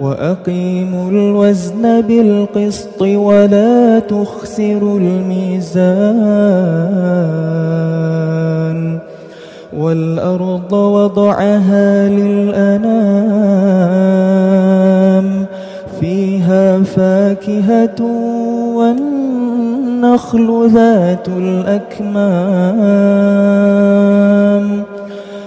وأقيموا الوزن بالقسط ولا تخسروا الميزان والأرض وضعها للأنام فيها فاكهة والنخل ذات الأكمام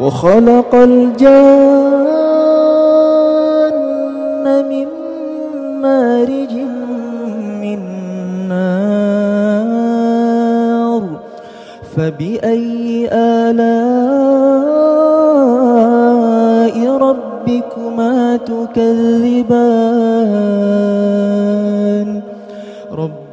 وخلق الجن من مارج من نار فبأي آلاء ربكما تكذبان؟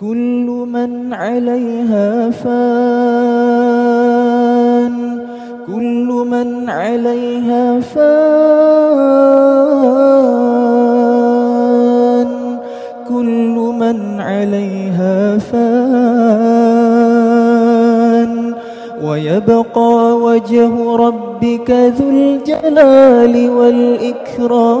كل من عليها فان. كل من عليها فان. كل من عليها فان. ويبقى وجه ربك ذو الجلال والإكرام.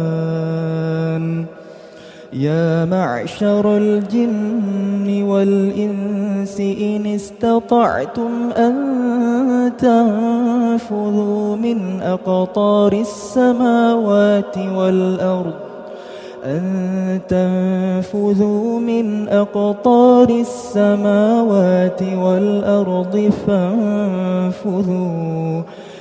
يا معشر الجن والإنس إن استطعتم أن تنفذوا من أقطار السماوات والأرض أن تنفذوا من أقطار السماوات والأرض فانفذوا.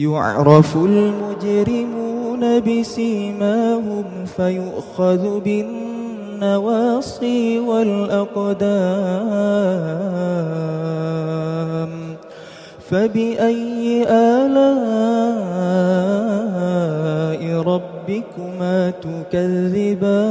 يعرف المجرمون بسيماهم فيؤخذ بالنواصي والأقدام فبأي آلاء ربكما تكذبان؟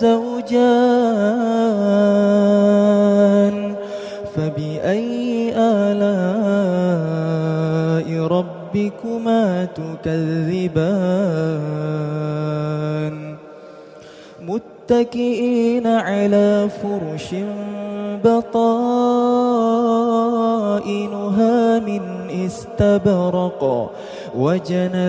زوجان فبأي آلاء ربكما تكذبان؟ متكئين على فرش بطائنها من استبرق وجنى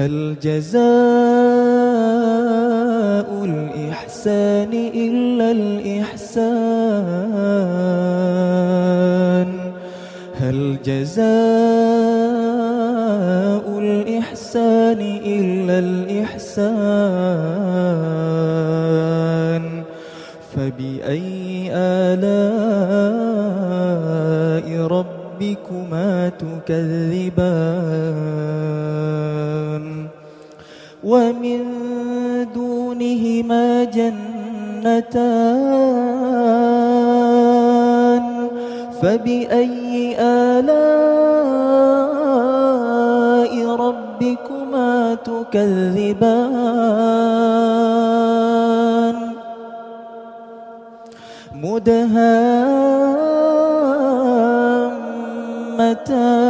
هل جزاء الإحسان إلا الإحسان. هل جزاء الإحسان إلا الإحسان؟ فبأي آلاء ربكما تكذبان؟ ومن دونهما جنتان فبأي آلاء ربكما تكذبان؟ مدهامتان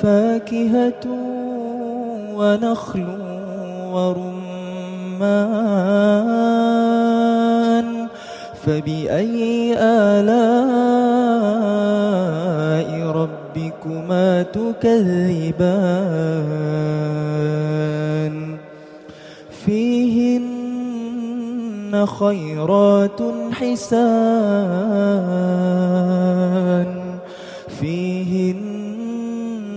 فيهما فاكهة ونخل ورمان فبأي آلاء ربكما تكذبان؟ فيهن خيرات حسان فيهن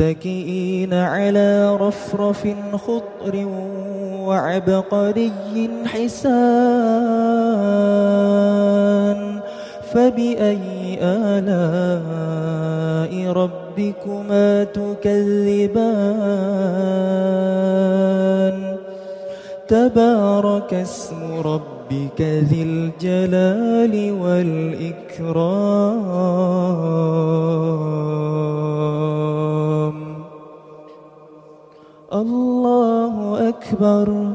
متكئين على رفرف خضر وعبقري حسان. فبأي آلاء ربكما تكذبان؟ تبارك اسم ربك ذي الجلال والإكرام. الله أكبر.